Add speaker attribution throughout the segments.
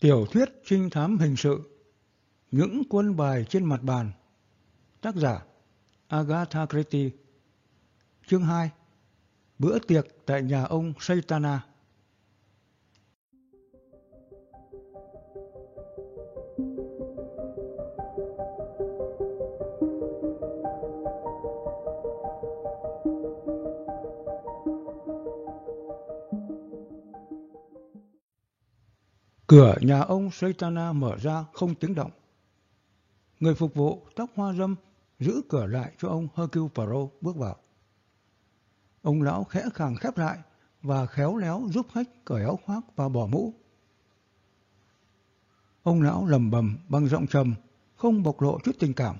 Speaker 1: Tiểu thuyết trinh thám hình sự, Những quân bài trên mặt bàn. Tác giả, Agatha Christie. Chương 2 Bữa tiệc tại nhà ông Saitana Cửa nhà ông Saitana mở ra không tiếng động. Người phục vụ tóc hoa râm giữ cửa lại cho ông Hercule Poirot bước vào. Ông lão khẽ khàng khép lại và khéo léo giúp khách cởi áo khoác và bỏ mũ. Ông lão lầm bầm bằng giọng trầm, không bộc lộ chút tình cảm.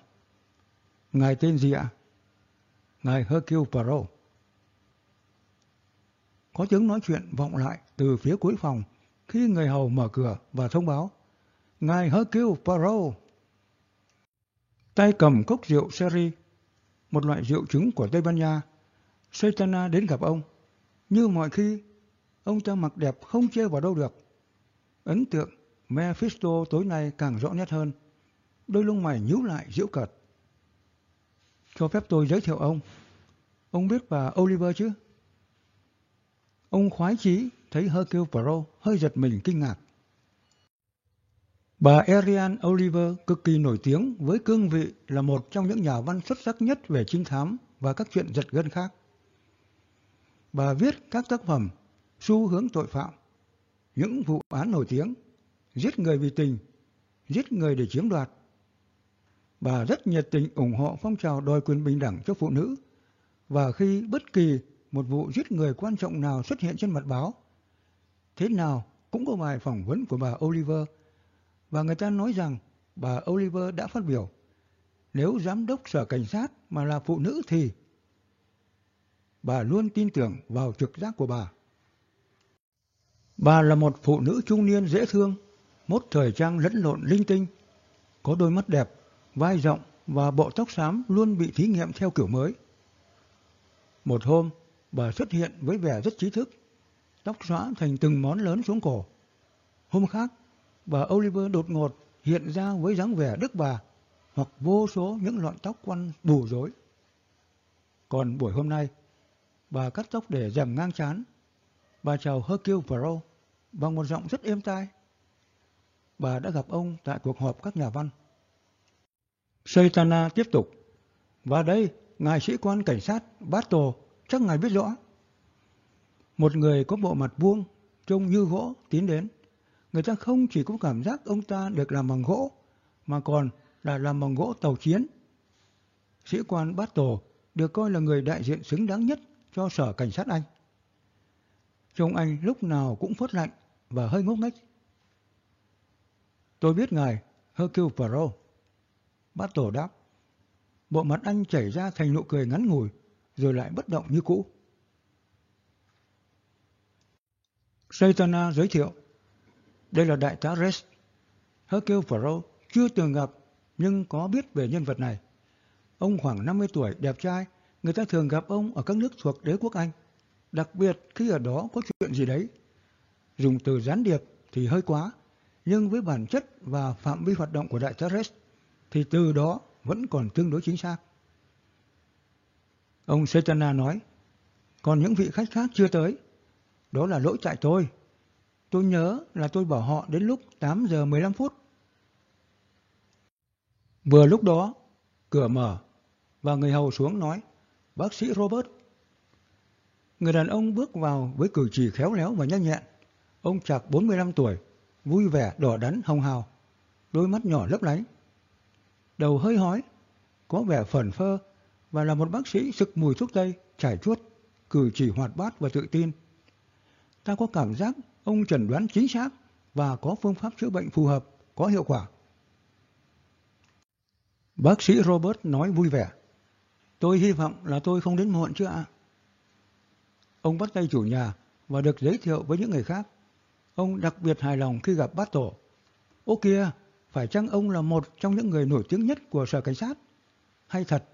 Speaker 1: Ngài tên gì ạ? Ngài Hercule Poirot. Có tiếng nói chuyện vọng lại từ phía cuối phòng khi người hầu mở cửa và thông báo Ngài Hercule Poirot. Tay cầm cốc rượu sherry, một loại rượu trứng của Tây Ban Nha. Saitana đến gặp ông. Như mọi khi, ông ta mặc đẹp không chê vào đâu được. Ấn tượng Mephisto tối nay càng rõ nét hơn. Đôi lông mày nhíu lại giễu cợt. Cho phép tôi giới thiệu ông. Ông biết bà Oliver chứ? Ông khoái chí thấy Hercule Poirot hơi giật mình kinh ngạc. Bà Ariane Oliver cực kỳ nổi tiếng với cương vị là một trong những nhà văn xuất sắc nhất về trinh thám và các chuyện giật gân khác. Bà viết các tác phẩm xu hướng tội phạm, những vụ án nổi tiếng, giết người vì tình, giết người để chiếm đoạt. Bà rất nhiệt tình ủng hộ phong trào đòi quyền bình đẳng cho phụ nữ và khi bất kỳ một vụ giết người quan trọng nào xuất hiện trên mặt báo, thế nào cũng có bài phỏng vấn của bà Oliver và người ta nói rằng bà Oliver đã phát biểu nếu giám đốc sở cảnh sát mà là phụ nữ thì bà luôn tin tưởng vào trực giác của bà. Bà là một phụ nữ trung niên dễ thương, mốt thời trang lẫn lộn linh tinh, có đôi mắt đẹp, vai rộng và bộ tóc xám luôn bị thí nghiệm theo kiểu mới. Một hôm, bà xuất hiện với vẻ rất trí thức, tóc xóa thành từng món lớn xuống cổ. Hôm khác, bà Oliver đột ngột hiện ra với dáng vẻ đức bà hoặc vô số những lọn tóc quăn bù rối. Còn buổi hôm nay, bà cắt tóc để dầm ngang chán. Bà chào Hercule Poirot bằng một giọng rất êm tai. Bà đã gặp ông tại cuộc họp các nhà văn. Saitana tiếp tục. Và đây, ngài sĩ quan cảnh sát Battle, chắc ngài biết rõ. Một người có bộ mặt vuông, trông như gỗ tiến đến. Người ta không chỉ có cảm giác ông ta được làm bằng gỗ, mà còn là làm bằng gỗ tàu chiến. Sĩ quan Bát Tổ được coi là người đại diện xứng đáng nhất cho sở cảnh sát Anh. Trông anh lúc nào cũng phớt lạnh và hơi ngốc nghếch. Tôi biết ngài, Hercule Poirot. tổ đáp. Bộ mặt anh chảy ra thành nụ cười ngắn ngủi, rồi lại bất động như cũ. Saitana giới thiệu. Đây là đại tá Rest. Hercule Poirot chưa từng gặp nhưng có biết về nhân vật này. Ông khoảng 50 tuổi, đẹp trai, người ta thường gặp ông ở các nước thuộc đế quốc Anh. Đặc biệt khi ở đó có chuyện gì đấy. Dùng từ gián điệp thì hơi quá, nhưng với bản chất và phạm vi hoạt động của đại tá Rest thì từ đó vẫn còn tương đối chính xác. Ông Saitana nói, còn những vị khách khác chưa tới. Đó là lỗi tại tôi. Tôi nhớ là tôi bảo họ đến lúc 8 giờ 15 phút. Vừa lúc đó, cửa mở và người hầu xuống nói, bác sĩ Robert. Người đàn ông bước vào với cử chỉ khéo léo và nhanh nhẹn. Ông chạc 45 tuổi, vui vẻ, đỏ đắn, hồng hào, đôi mắt nhỏ lấp lánh. Đầu hơi hói, có vẻ phẩn phơ và là một bác sĩ sực mùi thuốc tây, trải chuốt, cử chỉ hoạt bát và tự tin ta có cảm giác ông chẩn đoán chính xác và có phương pháp chữa bệnh phù hợp, có hiệu quả. Bác sĩ Robert nói vui vẻ. Tôi hy vọng là tôi không đến muộn chứ ạ. Ông bắt tay chủ nhà và được giới thiệu với những người khác. Ông đặc biệt hài lòng khi gặp bát tổ. Ô kìa, phải chăng ông là một trong những người nổi tiếng nhất của sở cảnh sát? Hay thật,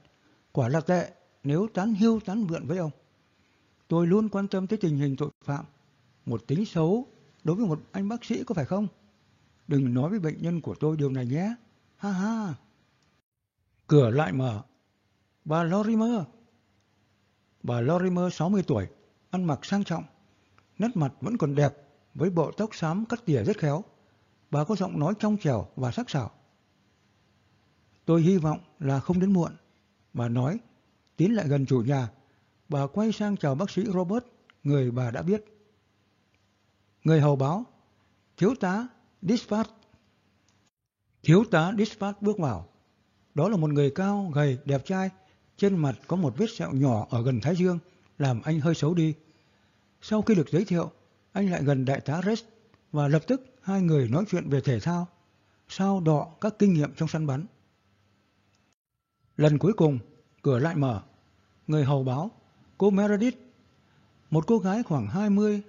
Speaker 1: quả là tệ nếu tán hưu tán vượn với ông. Tôi luôn quan tâm tới tình hình tội phạm một tính xấu đối với một anh bác sĩ có phải không? đừng nói với bệnh nhân của tôi điều này nhé. Ha ha. Cửa lại mở. Bà Lorimer. Bà Lorimer 60 tuổi, ăn mặc sang trọng. Nét mặt vẫn còn đẹp, với bộ tóc xám cắt tỉa rất khéo. Bà có giọng nói trong trẻo và sắc sảo. Tôi hy vọng là không đến muộn. Bà nói, tiến lại gần chủ nhà. Bà quay sang chào bác sĩ Robert, người bà đã biết. Người hầu báo, thiếu tá Dispatch. Thiếu tá Dispatch bước vào. Đó là một người cao, gầy, đẹp trai. Trên mặt có một vết sẹo nhỏ ở gần thái dương, làm anh hơi xấu đi. Sau khi được giới thiệu, anh lại gần đại tá Rest và lập tức hai người nói chuyện về thể thao, sao đọ các kinh nghiệm trong săn bắn. Lần cuối cùng, cửa lại mở. Người hầu báo, cô Meredith. Một cô gái khoảng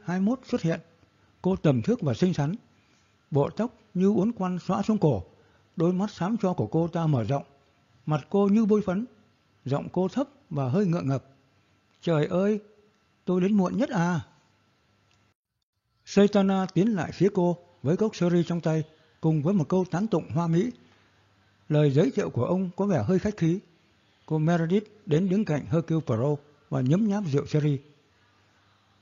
Speaker 1: 20-21 xuất hiện. Cô tầm thước và xinh xắn. Bộ tóc như uốn quăn xõa xuống cổ. Đôi mắt xám cho của cô ta mở rộng. Mặt cô như bôi phấn. Giọng cô thấp và hơi ngượng ngập. Trời ơi, tôi đến muộn nhất à. Saitana tiến lại phía cô với cốc sherry trong tay cùng với một câu tán tụng hoa mỹ Lời giới thiệu của ông có vẻ hơi khách khí. Cô Meredith đến đứng cạnh Hercule Poirot và nhấm nháp rượu sherry.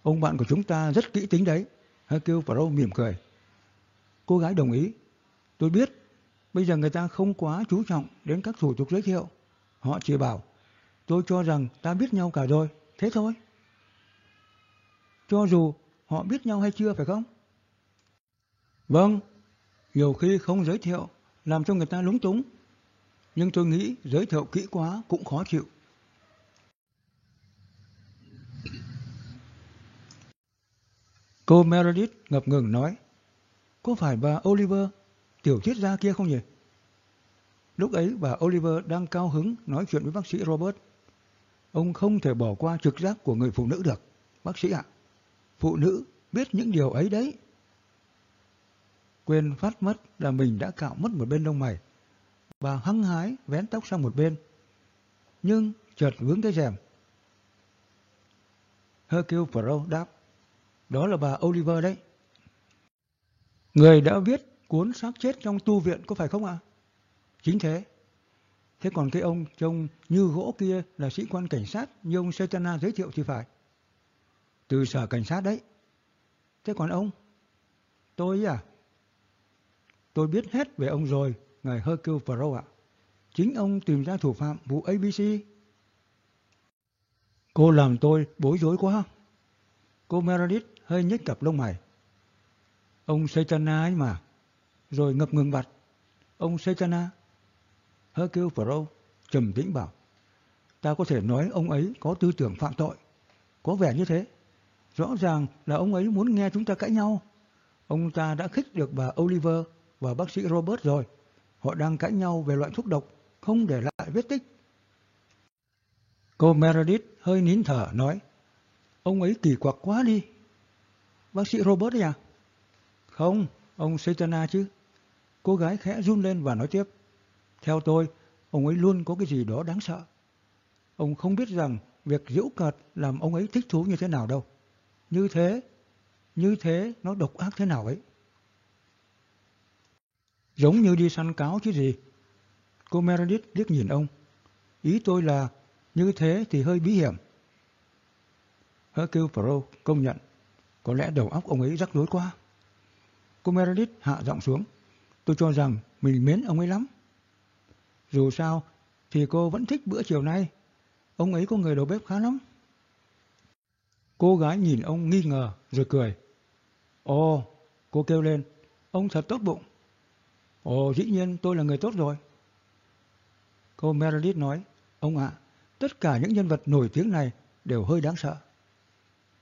Speaker 1: Ông bạn của chúng ta rất kỹ tính đấy kêu Poirot mỉm cười. Cô gái đồng ý. Tôi biết, bây giờ người ta không quá chú trọng đến các thủ tục giới thiệu. Họ chỉ bảo, tôi cho rằng ta biết nhau cả rồi, thế thôi. Cho dù họ biết nhau hay chưa phải không? Vâng, nhiều khi không giới thiệu làm cho người ta lúng túng. Nhưng tôi nghĩ giới thiệu kỹ quá cũng khó chịu. Cô Meredith ngập ngừng nói, có phải bà Oliver, tiểu thuyết gia kia không nhỉ? Lúc ấy bà Oliver đang cao hứng nói chuyện với bác sĩ Robert. Ông không thể bỏ qua trực giác của người phụ nữ được. Bác sĩ ạ, phụ nữ biết những điều ấy đấy quên phát mất là mình đã cạo mất một bên lông mày. Bà hăng hái vén tóc sang một bên. Nhưng chợt vướng cái rèm. Hercule Poirot đáp. Đó là bà Oliver đấy. Người đã viết cuốn xác chết trong tu viện có phải không ạ? Chính thế. Thế còn cái ông trông như gỗ kia là sĩ quan cảnh sát như ông Setana giới thiệu thì phải. Từ sở cảnh sát đấy. Thế còn ông? Tôi à? Tôi biết hết về ông rồi, ngài Hercule Poirot ạ. Chính ông tìm ra thủ phạm vụ ABC. Cô làm tôi bối rối quá. Cô Meredith hơi nhếch cặp lông mày. Ông Saitana ấy mà. Rồi ngập ngừng bặt. Ông Saitana. kêu Pro, trầm tĩnh bảo. Ta có thể nói ông ấy có tư tưởng phạm tội. Có vẻ như thế. Rõ ràng là ông ấy muốn nghe chúng ta cãi nhau. Ông ta đã khích được bà Oliver và bác sĩ Robert rồi. Họ đang cãi nhau về loại thuốc độc, không để lại vết tích. Cô Meredith hơi nín thở nói, ông ấy kỳ quặc quá đi. Bác sĩ Robert ấy à? Không, ông Saitana chứ. Cô gái khẽ run lên và nói tiếp. Theo tôi, ông ấy luôn có cái gì đó đáng sợ. Ông không biết rằng việc giễu cợt làm ông ấy thích thú như thế nào đâu. Như thế, như thế nó độc ác thế nào ấy. Giống như đi săn cáo chứ gì. Cô Meredith liếc nhìn ông. Ý tôi là như thế thì hơi bí hiểm. Hercule Poirot công nhận. Có lẽ đầu óc ông ấy rắc rối quá. Cô Meredith hạ giọng xuống. Tôi cho rằng mình mến ông ấy lắm. Dù sao thì cô vẫn thích bữa chiều nay. Ông ấy có người đầu bếp khá lắm. Cô gái nhìn ông nghi ngờ rồi cười. Ồ, cô kêu lên. Ông thật tốt bụng. Ồ, dĩ nhiên tôi là người tốt rồi. Cô Meredith nói, ông ạ, tất cả những nhân vật nổi tiếng này đều hơi đáng sợ.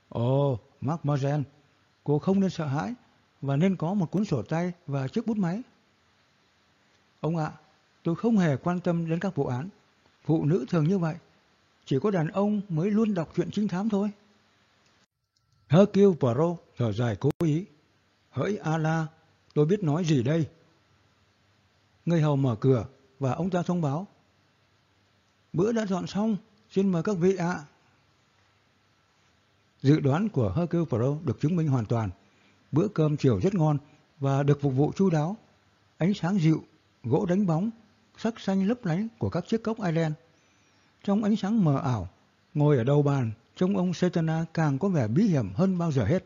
Speaker 1: Ồ, Mark Morgan, cô không nên sợ hãi và nên có một cuốn sổ tay và chiếc bút máy. Ông ạ, tôi không hề quan tâm đến các vụ án. Phụ nữ thường như vậy. Chỉ có đàn ông mới luôn đọc truyện trinh thám thôi. Hercule Poirot thở dài cố ý. Hỡi Ala, tôi biết nói gì đây? Người hầu mở cửa và ông ta thông báo. Bữa đã dọn xong, xin mời các vị ạ. Dự đoán của Hercule Pro được chứng minh hoàn toàn. Bữa cơm chiều rất ngon và được phục vụ chu đáo. ánh sáng dịu, gỗ đánh bóng, sắc xanh lấp lánh của các chiếc cốc Ireland. Trong ánh sáng mờ ảo, ngồi ở đầu bàn, trông ông Setana càng có vẻ bí hiểm hơn bao giờ hết.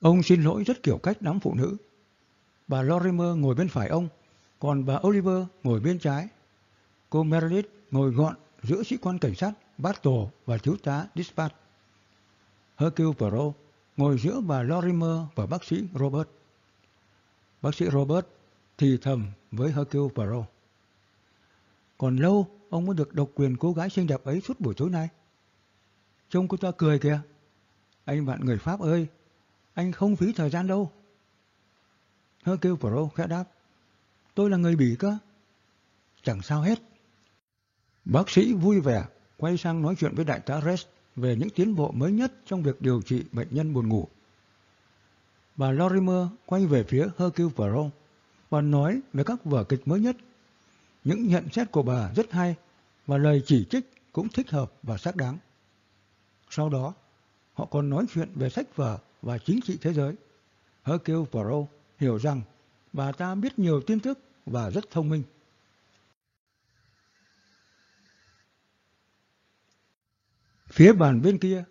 Speaker 1: Ông xin lỗi rất kiểu cách đám phụ nữ. Bà Lorimer ngồi bên phải ông, còn bà Oliver ngồi bên trái. Cô Meredith ngồi gọn giữa sĩ quan cảnh sát Battle và thiếu tá Dispatch. Hercule Poirot ngồi giữa bà Lorimer và bác sĩ Robert. Bác sĩ Robert thì thầm với Hercule Poirot. Còn lâu ông mới được độc quyền cô gái xinh đẹp ấy suốt buổi tối nay. Trông cô ta cười kìa. Anh bạn người Pháp ơi, anh không phí thời gian đâu. Hercule Poirot khẽ đáp. Tôi là người Bỉ cơ. Chẳng sao hết. Bác sĩ vui vẻ quay sang nói chuyện với đại tá Rest về những tiến bộ mới nhất trong việc điều trị bệnh nhân buồn ngủ. Bà Lorimer quay về phía Hercule Poirot và nói về các vở kịch mới nhất. Những nhận xét của bà rất hay và lời chỉ trích cũng thích hợp và xác đáng. Sau đó, họ còn nói chuyện về sách vở và chính trị thế giới. Hercule Poirot hiểu rằng bà ta biết nhiều tin tức và rất thông minh. Phía bàn bên kia,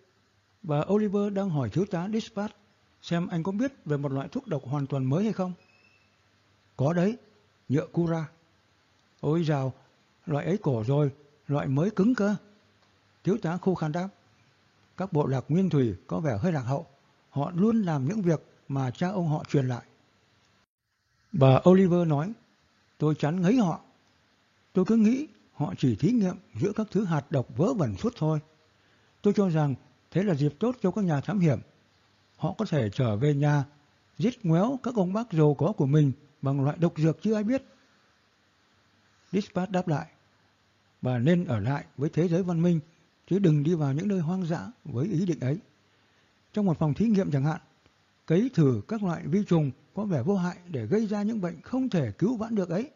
Speaker 1: bà Oliver đang hỏi thiếu tá Dispatch xem anh có biết về một loại thuốc độc hoàn toàn mới hay không. Có đấy, nhựa cura. Ôi dào, loại ấy cổ rồi, loại mới cứng cơ. Thiếu tá khô khan đáp. Các bộ lạc nguyên thủy có vẻ hơi lạc hậu. Họ luôn làm những việc mà cha ông họ truyền lại. Bà Oliver nói, tôi chán ngấy họ. Tôi cứ nghĩ họ chỉ thí nghiệm giữa các thứ hạt độc vớ vẩn suốt thôi. Tôi cho rằng thế là dịp tốt cho các nhà thám hiểm. Họ có thể trở về nhà, giết ngoéo các ông bác giàu có của mình bằng loại độc dược chưa ai biết. Dispatch đáp lại, bà nên ở lại với thế giới văn minh, chứ đừng đi vào những nơi hoang dã với ý định ấy. Trong một phòng thí nghiệm chẳng hạn, cấy thử các loại vi trùng có vẻ vô hại để gây ra những bệnh không thể cứu vãn được ấy.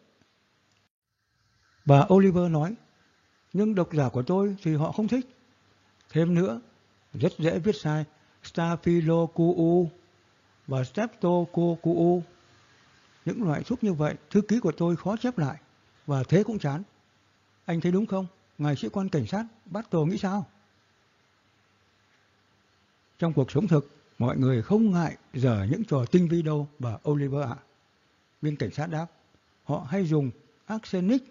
Speaker 1: Bà Oliver nói, nhưng độc giả của tôi thì họ không thích. Thêm nữa, rất dễ viết sai Staphylococcus và Streptococcus. Những loại thuốc như vậy, thư ký của tôi khó chép lại, và thế cũng chán. Anh thấy đúng không? Ngài sĩ quan cảnh sát, Battle nghĩ sao? Trong cuộc sống thực, mọi người không ngại dở những trò tinh vi đâu, bà Oliver ạ. Viên cảnh sát đáp, họ hay dùng arsenic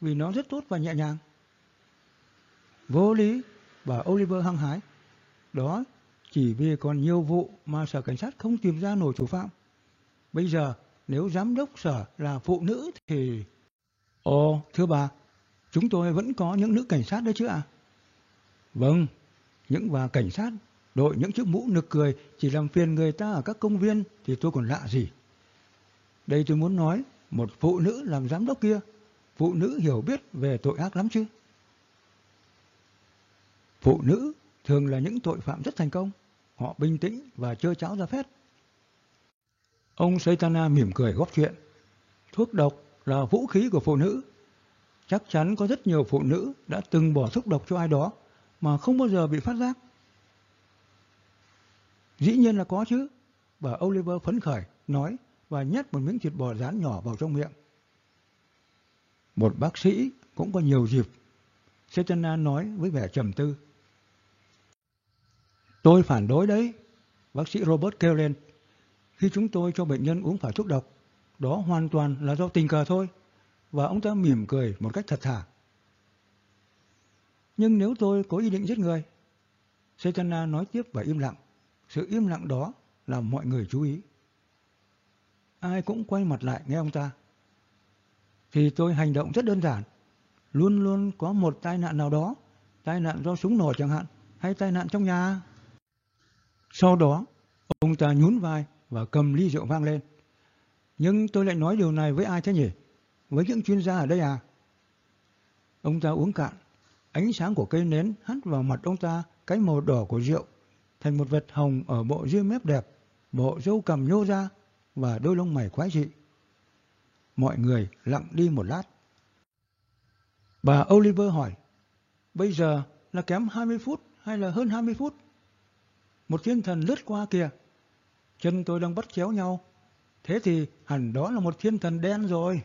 Speaker 1: vì nó rất tốt và nhẹ nhàng. Vô lý, bà Oliver hăng hái. Đó chỉ vì còn nhiều vụ mà sở cảnh sát không tìm ra nổi thủ phạm. Bây giờ nếu giám đốc sở là phụ nữ thì... Ồ, thưa bà, chúng tôi vẫn có những nữ cảnh sát đấy chứ ạ? À? Vâng, những bà cảnh sát đội những chiếc mũ nực cười chỉ làm phiền người ta ở các công viên thì tôi còn lạ gì. Đây tôi muốn nói, một phụ nữ làm giám đốc kia, phụ nữ hiểu biết về tội ác lắm chứ. Phụ nữ thường là những tội phạm rất thành công. Họ bình tĩnh và chơi cháo ra phép. Ông Saitana mỉm cười góp chuyện. Thuốc độc là vũ khí của phụ nữ. Chắc chắn có rất nhiều phụ nữ đã từng bỏ thuốc độc cho ai đó mà không bao giờ bị phát giác. Dĩ nhiên là có chứ. Bà Oliver phấn khởi, nói và nhét một miếng thịt bò rán nhỏ vào trong miệng. Một bác sĩ cũng có nhiều dịp. Saitana nói với vẻ trầm tư. Tôi phản đối đấy. Bác sĩ Robert kêu lên. Khi chúng tôi cho bệnh nhân uống phải thuốc độc, đó hoàn toàn là do tình cờ thôi. Và ông ta mỉm cười một cách thật thà. Nhưng nếu tôi có ý định giết người, Setana nói tiếp và im lặng. Sự im lặng đó làm mọi người chú ý. Ai cũng quay mặt lại nghe ông ta. Thì tôi hành động rất đơn giản. Luôn luôn có một tai nạn nào đó, tai nạn do súng nổ chẳng hạn, hay tai nạn trong nhà. Sau đó, ông ta nhún vai và cầm ly rượu vang lên. Nhưng tôi lại nói điều này với ai thế nhỉ? Với những chuyên gia ở đây à? Ông ta uống cạn. Ánh sáng của cây nến hắt vào mặt ông ta cái màu đỏ của rượu thành một vệt hồng ở bộ ria mép đẹp, bộ râu cầm nhô ra và đôi lông mày quái dị. Mọi người lặng đi một lát. Bà Oliver hỏi, bây giờ là kém 20 phút hay là hơn 20 phút? Một thiên thần lướt qua kìa. Chân tôi đang bắt chéo nhau. Thế thì hẳn đó là một thiên thần đen rồi.